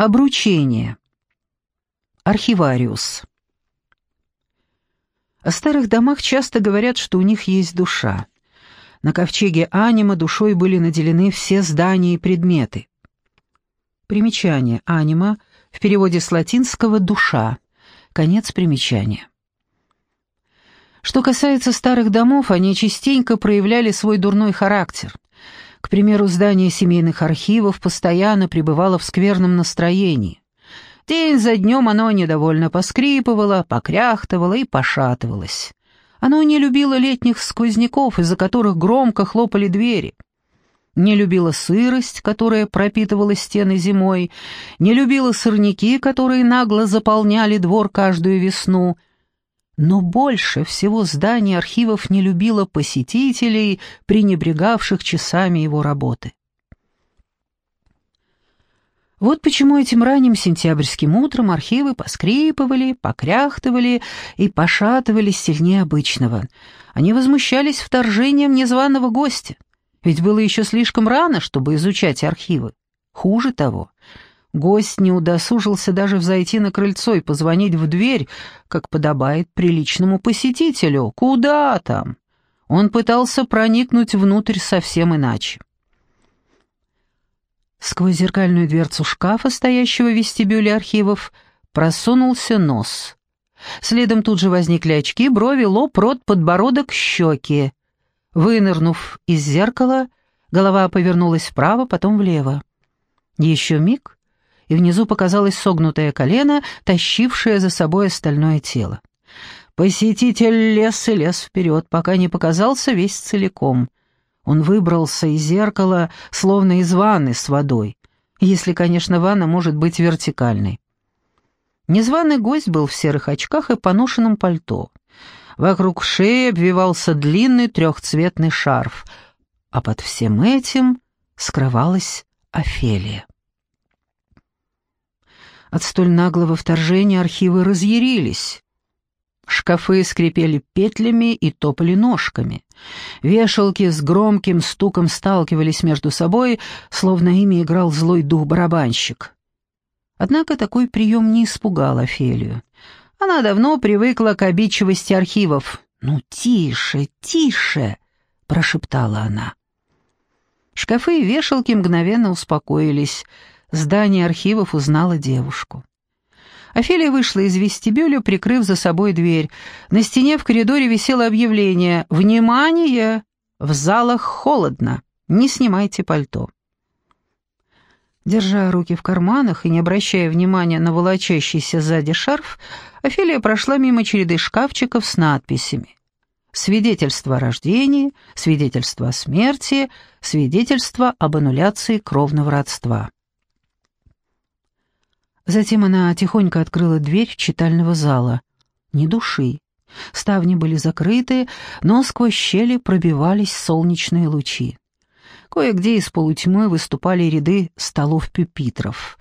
Обручение. Архивариус. О старых домах часто говорят, что у них есть душа. На ковчеге анима душой были наделены все здания и предметы. Примечание анима в переводе с латинского «душа». Конец примечания. Что касается старых домов, они частенько проявляли свой дурной характер. К примеру, здание семейных архивов постоянно пребывало в скверном настроении. День за днем оно недовольно поскрипывало, покряхтывало и пошатывалось. Оно не любило летних сквозняков, из-за которых громко хлопали двери. Не любило сырость, которая пропитывала стены зимой, не любило сорняки, которые нагло заполняли двор каждую весну. Но больше всего здание архивов не любило посетителей, пренебрегавших часами его работы. Вот почему этим ранним сентябрьским утром архивы поскрипывали, покряхтывали и пошатывались сильнее обычного. Они возмущались вторжением незваного гостя, ведь было еще слишком рано, чтобы изучать архивы. Хуже того, гость не удосужился даже взойти на крыльцо и позвонить в дверь, как подобает приличному посетителю. Куда там? Он пытался проникнуть внутрь совсем иначе. Сквозь зеркальную дверцу шкафа, стоящего в вестибюле архивов, просунулся нос. Следом тут же возникли очки, брови, лоб, рот, подбородок, щеки. Вынырнув из зеркала, голова повернулась вправо, потом влево. Еще миг, и внизу показалось согнутое колено, тащившее за собой остальное тело. Посетитель лез и лез вперед, пока не показался весь целиком. Он выбрался из зеркала, словно из ванны с водой, если, конечно, ванна может быть вертикальной. Незваный гость был в серых очках и поношенном пальто. Вокруг шеи обвивался длинный трехцветный шарф, а под всем этим скрывалась Офелия. От столь наглого вторжения архивы разъярились. Шкафы скрипели петлями и топали ножками. Вешалки с громким стуком сталкивались между собой, словно ими играл злой дух-барабанщик. Однако такой прием не испугал Офелию. Она давно привыкла к обидчивости архивов. «Ну, тише, тише!» — прошептала она. Шкафы и вешалки мгновенно успокоились. Здание архивов узнало девушку. Офелия вышла из вестибюля, прикрыв за собой дверь. На стене в коридоре висело объявление «Внимание! В залах холодно! Не снимайте пальто!» Держа руки в карманах и не обращая внимания на волочащийся сзади шарф, Офелия прошла мимо череды шкафчиков с надписями. Свидетельство о рождении, свидетельство о смерти, свидетельство об аннуляции кровного родства. Затем она тихонько открыла дверь читального зала. Ни души. Ставни были закрыты, но сквозь щели пробивались солнечные лучи. Кое-где из полутьмы выступали ряды столов-пюпитров.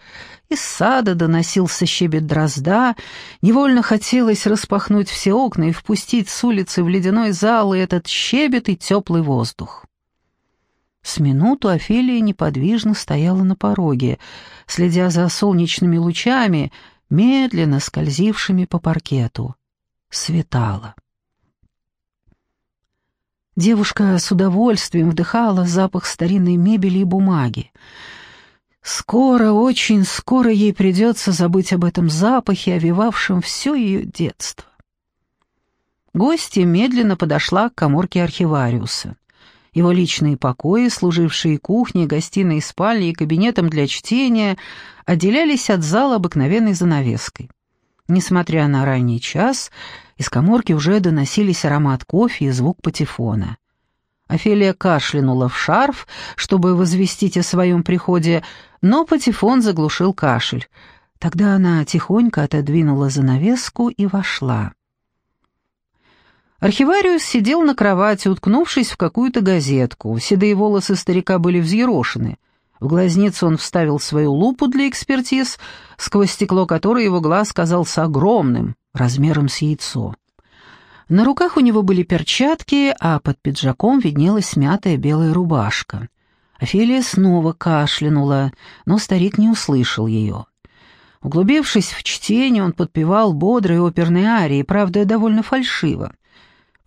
Из сада доносился щебет дрозда, невольно хотелось распахнуть все окна и впустить с улицы в ледяной зал и этот щебет и теплый воздух. С минуту Офелия неподвижно стояла на пороге, следя за солнечными лучами, медленно скользившими по паркету. Светало. Девушка с удовольствием вдыхала запах старинной мебели и бумаги. Скоро, очень скоро ей придется забыть об этом запахе, овивавшем все ее детство. Гостья медленно подошла к коморке архивариуса. Его личные покои, служившие кухней, гостиной, спальней и кабинетом для чтения, отделялись от зала обыкновенной занавеской. Несмотря на ранний час, из коморки уже доносились аромат кофе и звук патефона. Офелия кашлянула в шарф, чтобы возвестить о своем приходе, но патефон заглушил кашель. Тогда она тихонько отодвинула занавеску и вошла. Архивариус сидел на кровати, уткнувшись в какую-то газетку. Седые волосы старика были взъерошены. В глазницу он вставил свою лупу для экспертиз, сквозь стекло которой его глаз казался огромным, размером с яйцо. На руках у него были перчатки, а под пиджаком виднелась смятая белая рубашка. Офелия снова кашлянула, но старик не услышал ее. Углубившись в чтение, он подпевал бодрые оперные арии, правда, довольно фальшиво.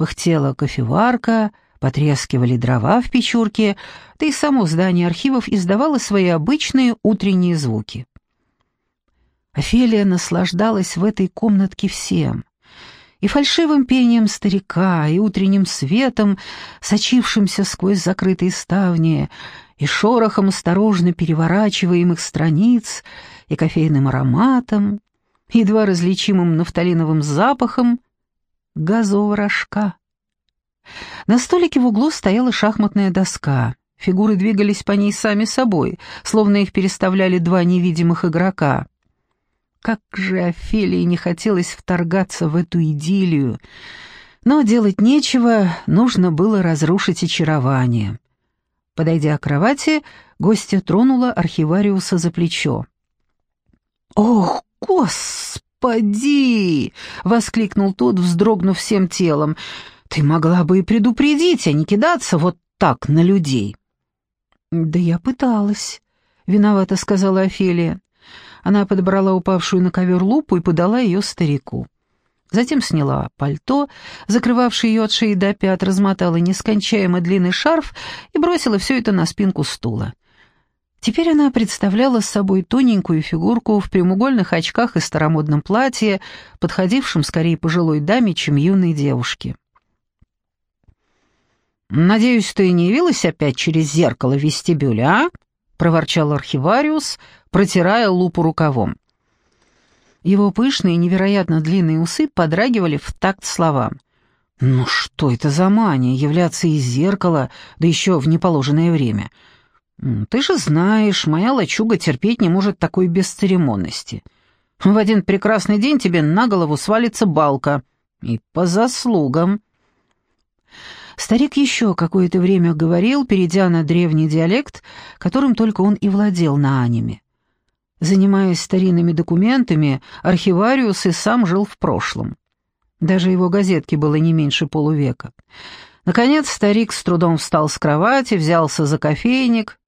Пыхтела кофеварка, потрескивали дрова в печурке, да и само здание архивов издавало свои обычные утренние звуки. Офелия наслаждалась в этой комнатке всем. И фальшивым пением старика, и утренним светом, сочившимся сквозь закрытые ставни, и шорохом осторожно переворачиваемых страниц, и кофейным ароматом, едва различимым нафталиновым запахом газового рожка. На столике в углу стояла шахматная доска. Фигуры двигались по ней сами собой, словно их переставляли два невидимых игрока. Как же Офелии не хотелось вторгаться в эту идиллию, но делать нечего, нужно было разрушить очарование. Подойдя к кровати, гостья тронула архивариуса за плечо. «Ох, господи!» — воскликнул тот, вздрогнув всем телом. «Ты могла бы и предупредить, а не кидаться вот так на людей». «Да я пыталась», — виновата сказала Офелия. Она подобрала упавшую на ковер лупу и подала ее старику. Затем сняла пальто, закрывавшее ее от шеи до пят, размотала нескончаемо длинный шарф и бросила все это на спинку стула. Теперь она представляла собой тоненькую фигурку в прямоугольных очках и старомодном платье, подходившем скорее пожилой даме, чем юной девушке. «Надеюсь, ты не явилась опять через зеркало в вестибюле, а?» — проворчал архивариус, протирая лупу рукавом. Его пышные, невероятно длинные усы подрагивали в такт словам. «Ну что это за мания, являться из зеркала, да еще в неположенное время?» «Ты же знаешь, моя лачуга терпеть не может такой бесцеремонности. В один прекрасный день тебе на голову свалится балка. И по заслугам». Старик еще какое-то время говорил, перейдя на древний диалект, которым только он и владел на аниме. Занимаясь старинными документами, архивариус и сам жил в прошлом. Даже его газетке было не меньше полувека. Наконец старик с трудом встал с кровати, взялся за кофейник,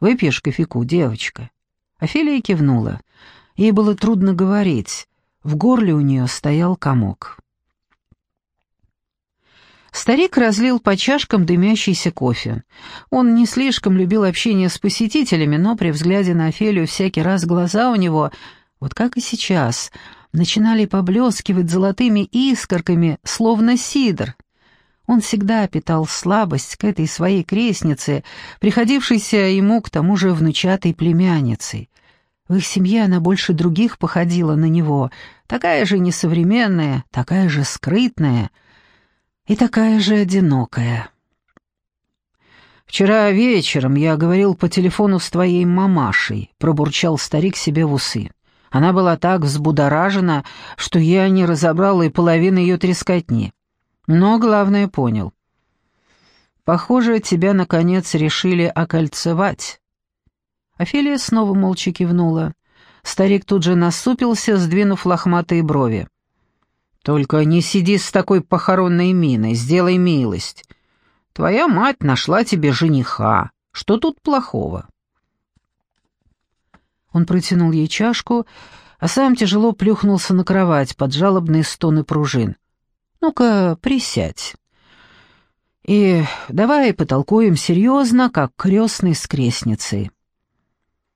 Выпьешь кофейку, девочка?» Офелия кивнула. Ей было трудно говорить. В горле у нее стоял комок. Старик разлил по чашкам дымящийся кофе. Он не слишком любил общение с посетителями, но при взгляде на Офелию всякий раз глаза у него, вот как и сейчас, начинали поблескивать золотыми искорками, словно сидр. Он всегда питал слабость к этой своей крестнице, приходившейся ему к тому же внучатой племянницей. В их семье она больше других походила на него, такая же несовременная, такая же скрытная и такая же одинокая. «Вчера вечером я говорил по телефону с твоей мамашей», — пробурчал старик себе в усы. Она была так взбудоражена, что я не разобрал и половины ее трескотни. Но главное понял. Похоже, тебя, наконец, решили окольцевать. Офелия снова молча кивнула. Старик тут же насупился, сдвинув лохматые брови. «Только не сиди с такой похоронной миной, сделай милость. Твоя мать нашла тебе жениха. Что тут плохого?» Он протянул ей чашку, а сам тяжело плюхнулся на кровать под жалобные стоны пружин. Ну-ка, присядь. И давай потолкуем серьезно, как крестный с крестницей».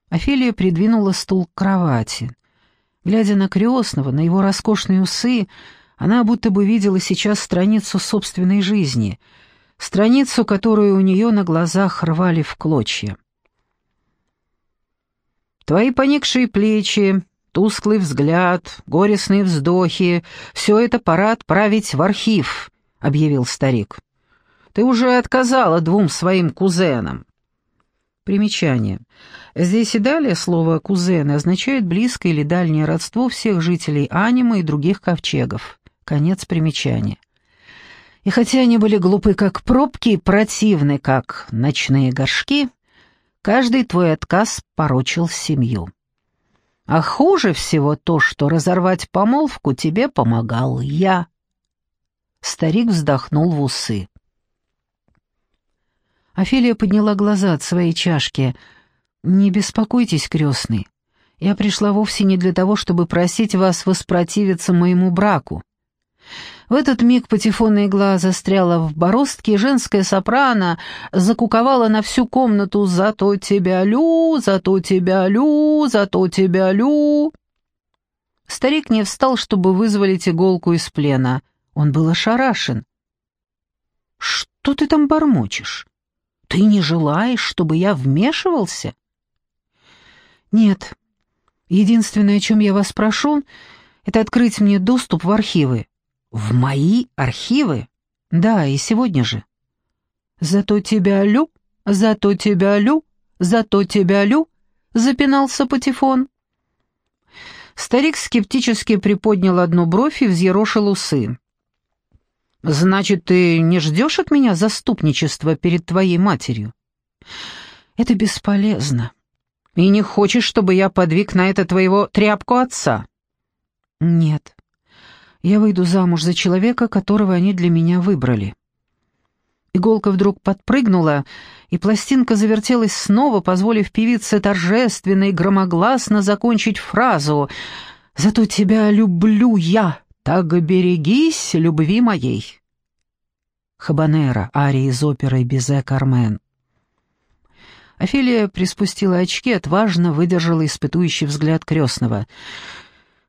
Офелия придвинула стул к кровати. Глядя на крестного, на его роскошные усы, она будто бы видела сейчас страницу собственной жизни, страницу, которую у нее на глазах рвали в клочья. «Твои поникшие плечи, Тусклый взгляд, горестные вздохи — все это пора отправить в архив», — объявил старик. «Ты уже отказала двум своим кузенам». Примечание. Здесь и далее слово «кузены» означает близкое или дальнее родство всех жителей Анима и других ковчегов. Конец примечания. И хотя они были глупы как пробки и противны как ночные горшки, каждый твой отказ порочил семью. А хуже всего то, что разорвать помолвку тебе помогал я. Старик вздохнул в усы. Офелия подняла глаза от своей чашки. «Не беспокойтесь, крестный. Я пришла вовсе не для того, чтобы просить вас воспротивиться моему браку. В этот миг патефонная игла застряла в бороздке, женская сопрано закуковала на всю комнату «Зато тебя лю, зато тебя лю, зато тебя лю». Старик не встал, чтобы вызволить иголку из плена. Он был ошарашен. «Что ты там бормочешь? Ты не желаешь, чтобы я вмешивался?» «Нет. Единственное, о чем я вас прошу, это открыть мне доступ в архивы. В мои архивы? Да, и сегодня же. Зато тебя лю, зато тебя лю, зато тебя лю, запинался Патефон. Старик скептически приподнял одну бровь и взъерошил усы. «Значит, ты не ждешь от меня заступничества перед твоей матерью?» «Это бесполезно. И не хочешь, чтобы я подвиг на это твоего тряпку отца?» «Нет я выйду замуж за человека, которого они для меня выбрали». Иголка вдруг подпрыгнула, и пластинка завертелась снова, позволив певице торжественно и громогласно закончить фразу «Зато тебя люблю я, так берегись любви моей». Хабанера, ария из оперы «Безе Кармен». Офелия приспустила очки, отважно выдержала испытующий взгляд крестного.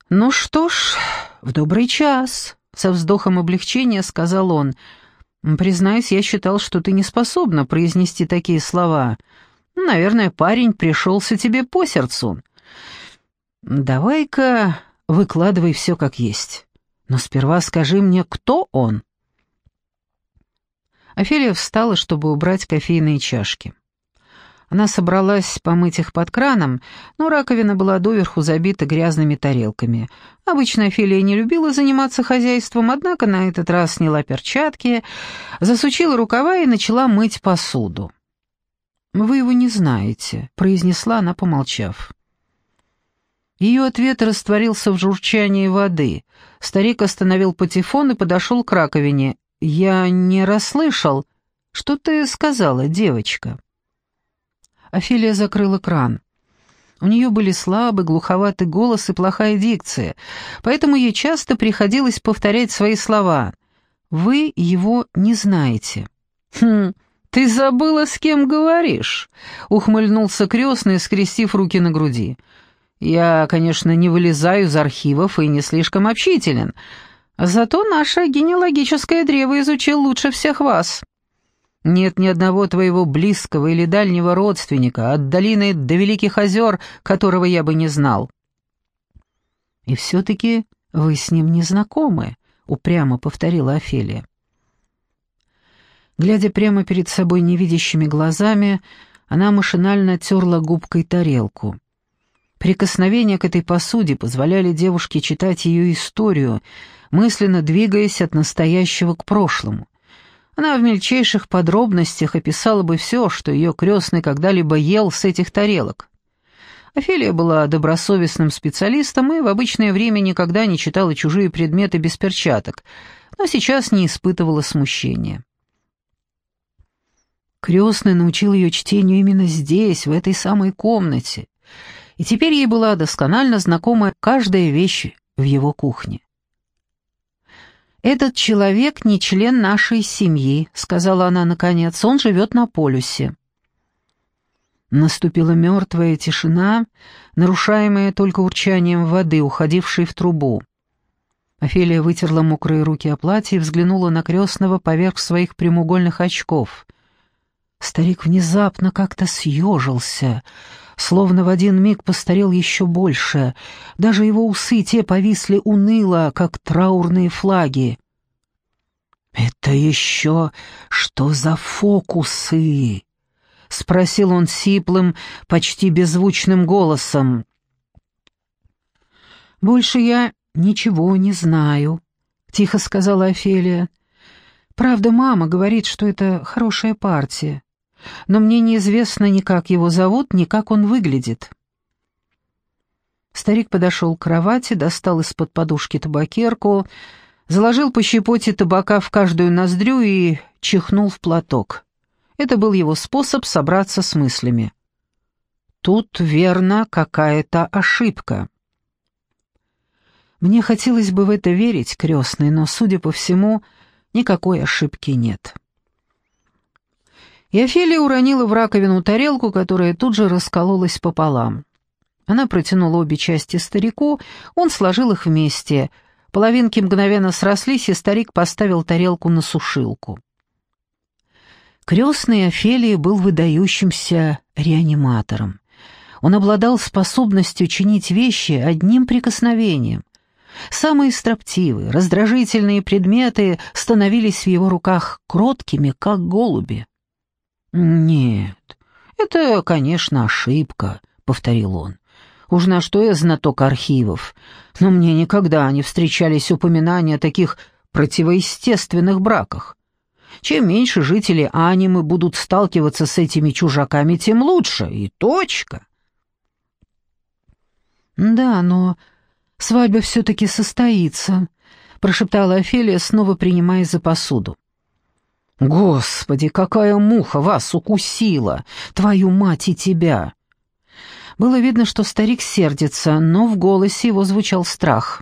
«Ну что ж, в добрый час», — со вздохом облегчения сказал он. «Признаюсь, я считал, что ты не способна произнести такие слова. Наверное, парень пришелся тебе по сердцу. Давай-ка выкладывай все как есть. Но сперва скажи мне, кто он?» Офелия встала, чтобы убрать кофейные чашки. Она собралась помыть их под краном, но раковина была доверху забита грязными тарелками. Обычно Офелия не любила заниматься хозяйством, однако на этот раз сняла перчатки, засучила рукава и начала мыть посуду. «Вы его не знаете», — произнесла она, помолчав. Ее ответ растворился в журчании воды. Старик остановил патефон и подошел к раковине. «Я не расслышал. Что ты сказала, девочка?» Офелия закрыла кран. У нее были слабый, глуховатый голос и плохая дикция, поэтому ей часто приходилось повторять свои слова. «Вы его не знаете». «Хм, ты забыла, с кем говоришь?» — ухмыльнулся крестный, скрестив руки на груди. «Я, конечно, не вылезаю из архивов и не слишком общителен, зато наше генеалогическое древо изучил лучше всех вас». Нет ни одного твоего близкого или дальнего родственника, от долины до Великих озер, которого я бы не знал». «И все-таки вы с ним не знакомы», — упрямо повторила Офелия. Глядя прямо перед собой невидящими глазами, она машинально терла губкой тарелку. Прикосновения к этой посуде позволяли девушке читать ее историю, мысленно двигаясь от настоящего к прошлому. Она в мельчайших подробностях описала бы все, что ее крестный когда-либо ел с этих тарелок. Офелия была добросовестным специалистом и в обычное время никогда не читала чужие предметы без перчаток, но сейчас не испытывала смущения. Крестный научил ее чтению именно здесь, в этой самой комнате, и теперь ей была досконально знакома каждая вещь в его кухне. «Этот человек не член нашей семьи», — сказала она наконец, — «он живет на полюсе». Наступила мертвая тишина, нарушаемая только урчанием воды, уходившей в трубу. Офелия вытерла мокрые руки о платье и взглянула на крестного поверх своих прямоугольных очков. Старик внезапно как-то съежился, словно в один миг постарел еще больше. Даже его усы те повисли уныло, как траурные флаги. «Это еще что за фокусы?» — спросил он сиплым, почти беззвучным голосом. «Больше я ничего не знаю», — тихо сказала Офелия. «Правда, мама говорит, что это хорошая партия но мне неизвестно ни как его зовут, ни как он выглядит». Старик подошел к кровати, достал из-под подушки табакерку, заложил по щепоте табака в каждую ноздрю и чихнул в платок. Это был его способ собраться с мыслями. тут верно какая-то ошибка». Мне хотелось бы в это верить, крестный, но, судя по всему, никакой ошибки нет. И Офелия уронила в раковину тарелку, которая тут же раскололась пополам. Она протянула обе части старику, он сложил их вместе. Половинки мгновенно срослись, и старик поставил тарелку на сушилку. Крестный Офелии был выдающимся реаниматором. Он обладал способностью чинить вещи одним прикосновением. Самые строптивые, раздражительные предметы становились в его руках кроткими, как голуби. «Нет, это, конечно, ошибка», — повторил он. «Уж на что я знаток архивов, но мне никогда не встречались упоминания о таких противоестественных браках. Чем меньше жители анимы будут сталкиваться с этими чужаками, тем лучше, и точка». «Да, но свадьба все-таки состоится», — прошептала Офелия, снова принимаясь за посуду. «Господи, какая муха вас укусила! Твою мать и тебя!» Было видно, что старик сердится, но в голосе его звучал страх.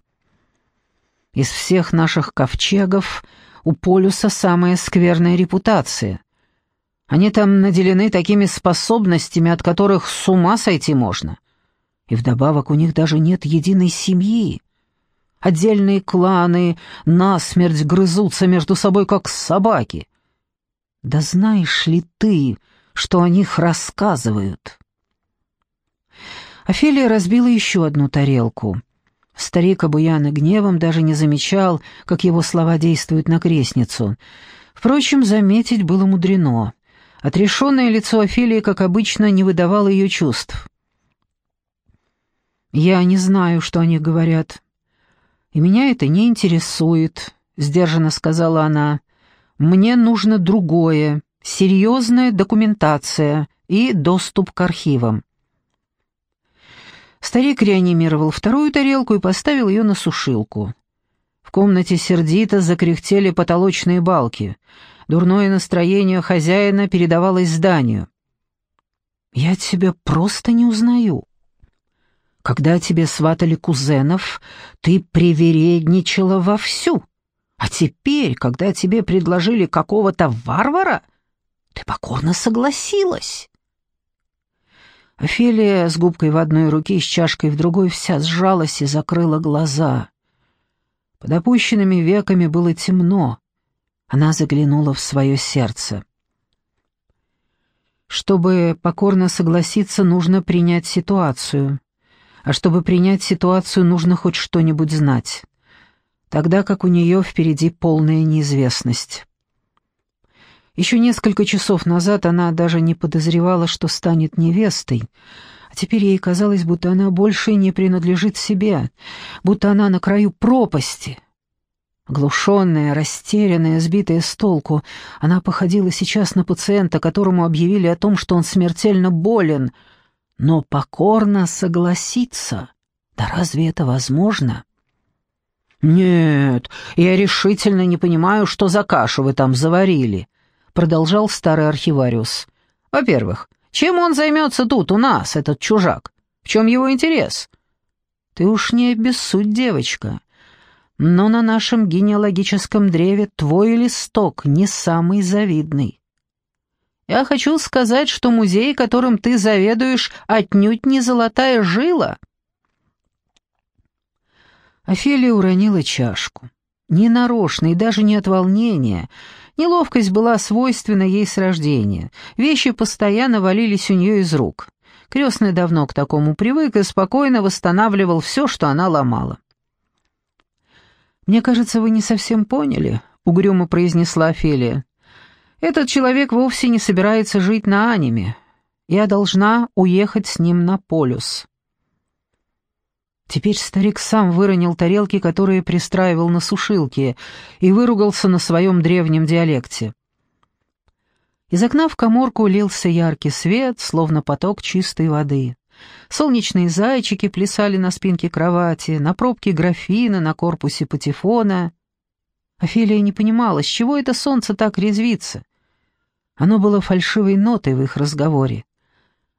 «Из всех наших ковчегов у полюса самая скверная репутация. Они там наделены такими способностями, от которых с ума сойти можно. И вдобавок у них даже нет единой семьи. Отдельные кланы насмерть грызутся между собой, как собаки. Да знаешь ли ты, что о них рассказывают?» Офелия разбила еще одну тарелку. Старик, обуянный гневом, даже не замечал, как его слова действуют на крестницу. Впрочем, заметить было мудрено. Отрешенное лицо Офелии, как обычно, не выдавало ее чувств. «Я не знаю, что они говорят. И меня это не интересует», — сдержанно сказала она. Мне нужно другое, серьезная документация и доступ к архивам. Старик реанимировал вторую тарелку и поставил ее на сушилку. В комнате сердито закряхтели потолочные балки. Дурное настроение хозяина передавалось зданию. «Я тебя просто не узнаю. Когда тебе сватали кузенов, ты привередничала вовсю. А теперь, когда тебе предложили какого-то варвара, ты покорно согласилась. Офелия с губкой в одной руке и с чашкой в другой вся сжалась и закрыла глаза. Под опущенными веками было темно. Она заглянула в свое сердце. Чтобы покорно согласиться, нужно принять ситуацию. А чтобы принять ситуацию, нужно хоть что-нибудь знать тогда как у нее впереди полная неизвестность. Еще несколько часов назад она даже не подозревала, что станет невестой, а теперь ей казалось, будто она больше не принадлежит себе, будто она на краю пропасти. Оглушенная, растерянная, сбитая с толку, она походила сейчас на пациента, которому объявили о том, что он смертельно болен, но покорно согласиться. Да разве это возможно? «Нет, я решительно не понимаю, что за кашу вы там заварили», — продолжал старый архивариус. «Во-первых, чем он займется тут, у нас, этот чужак? В чем его интерес?» «Ты уж не обессудь, девочка, но на нашем генеалогическом древе твой листок не самый завидный. Я хочу сказать, что музей, которым ты заведуешь, отнюдь не золотая жила». Офелия уронила чашку. Не нарочно и даже не от волнения. Неловкость была свойственна ей с рождения. Вещи постоянно валились у нее из рук. Крестный давно к такому привык и спокойно восстанавливал все, что она ломала. «Мне кажется, вы не совсем поняли», — угрюмо произнесла Офелия. «Этот человек вовсе не собирается жить на аниме. Я должна уехать с ним на полюс». Теперь старик сам выронил тарелки, которые пристраивал на сушилке, и выругался на своем древнем диалекте. Из окна в коморку лился яркий свет, словно поток чистой воды. Солнечные зайчики плясали на спинке кровати, на пробке графина, на корпусе патефона. Офелия не понимала, с чего это солнце так резвится. Оно было фальшивой нотой в их разговоре.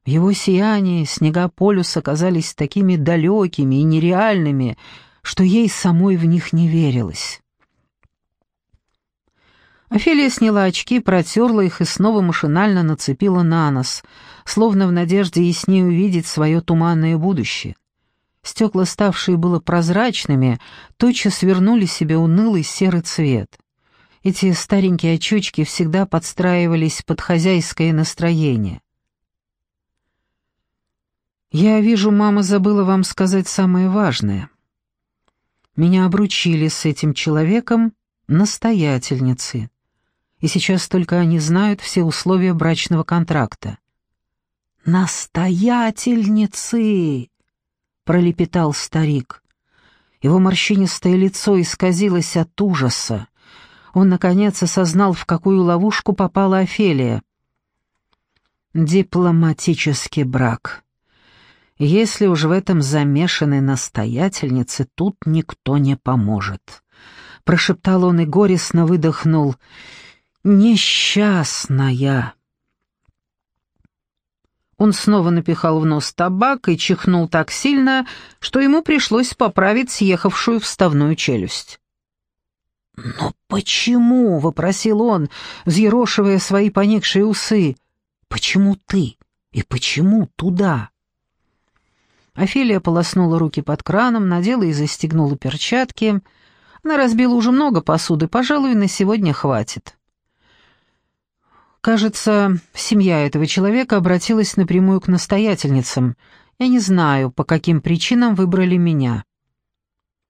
В его сиянии снега полюса казались такими далекими и нереальными, что ей самой в них не верилось. Офелия сняла очки, протерла их и снова машинально нацепила на нос, словно в надежде яснее увидеть свое туманное будущее. Стекла, ставшие было прозрачными, тотчас вернули себе унылый серый цвет. Эти старенькие очечки всегда подстраивались под хозяйское настроение. «Я вижу, мама забыла вам сказать самое важное. Меня обручили с этим человеком настоятельницы, и сейчас только они знают все условия брачного контракта». «Настоятельницы!» — пролепетал старик. Его морщинистое лицо исказилось от ужаса. Он, наконец, осознал, в какую ловушку попала Офелия. «Дипломатический брак», если уж в этом замешаны настоятельницы, тут никто не поможет. Прошептал он и горестно выдохнул. «Несчастная!» Он снова напихал в нос табак и чихнул так сильно, что ему пришлось поправить съехавшую вставную челюсть. «Но почему?» — вопросил он, взъерошивая свои поникшие усы. «Почему ты? И почему туда?» Офелия полоснула руки под краном, надела и застегнула перчатки. Она разбила уже много посуды, пожалуй, на сегодня хватит. Кажется, семья этого человека обратилась напрямую к настоятельницам. Я не знаю, по каким причинам выбрали меня.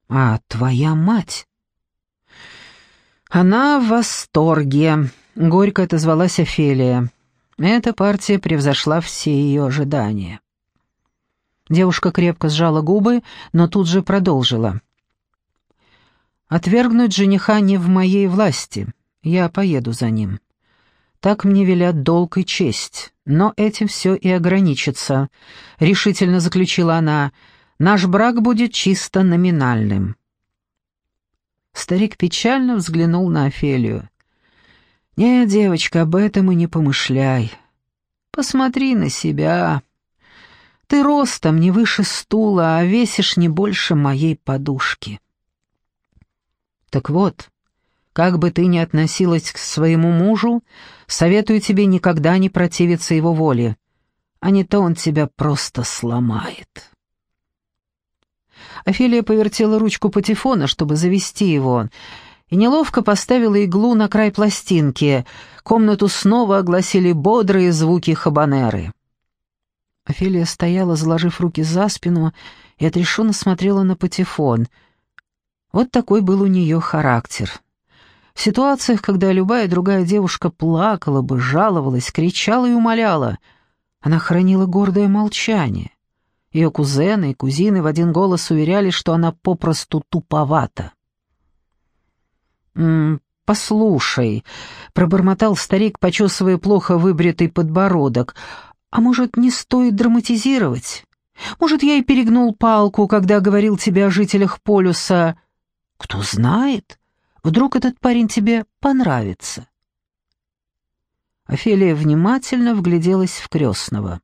А твоя мать? Она в восторге, горько отозвалась Офелия. Эта партия превзошла все ее ожидания. Девушка крепко сжала губы, но тут же продолжила. «Отвергнуть жениха не в моей власти. Я поеду за ним. Так мне велят долг и честь. Но этим все и ограничится», — решительно заключила она. «Наш брак будет чисто номинальным». Старик печально взглянул на Офелию. «Не, девочка, об этом и не помышляй. Посмотри на себя». Ты ростом не выше стула, а весишь не больше моей подушки. Так вот, как бы ты ни относилась к своему мужу, советую тебе никогда не противиться его воле, а не то он тебя просто сломает. Офелия повертела ручку патефона, чтобы завести его, и неловко поставила иглу на край пластинки. Комнату снова огласили бодрые звуки хабанеры. Офелия стояла, заложив руки за спину, и отрешенно смотрела на патефон. Вот такой был у нее характер. В ситуациях, когда любая другая девушка плакала бы, жаловалась, кричала и умоляла, она хранила гордое молчание. Ее кузены и кузины в один голос уверяли, что она попросту туповата. «М -м, «Послушай», — пробормотал старик, почесывая плохо выбритый подбородок, — а может, не стоит драматизировать? Может, я и перегнул палку, когда говорил тебе о жителях полюса. Кто знает, вдруг этот парень тебе понравится. Офелия внимательно вгляделась в крестного.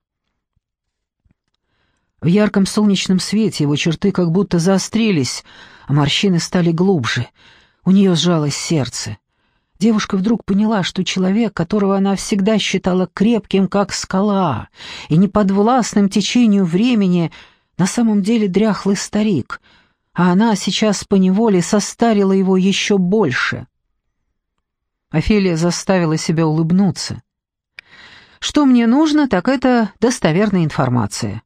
В ярком солнечном свете его черты как будто заострились, а морщины стали глубже. У нее сжалось сердце. Девушка вдруг поняла, что человек, которого она всегда считала крепким, как скала, и неподвластным течению времени, на самом деле дряхлый старик, а она сейчас поневоле состарила его еще больше. Офелия заставила себя улыбнуться. «Что мне нужно, так это достоверная информация».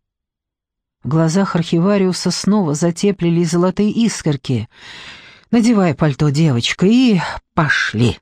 В глазах архивариуса снова затеплились золотые искорки — Надевай пальто, девочка, и пошли.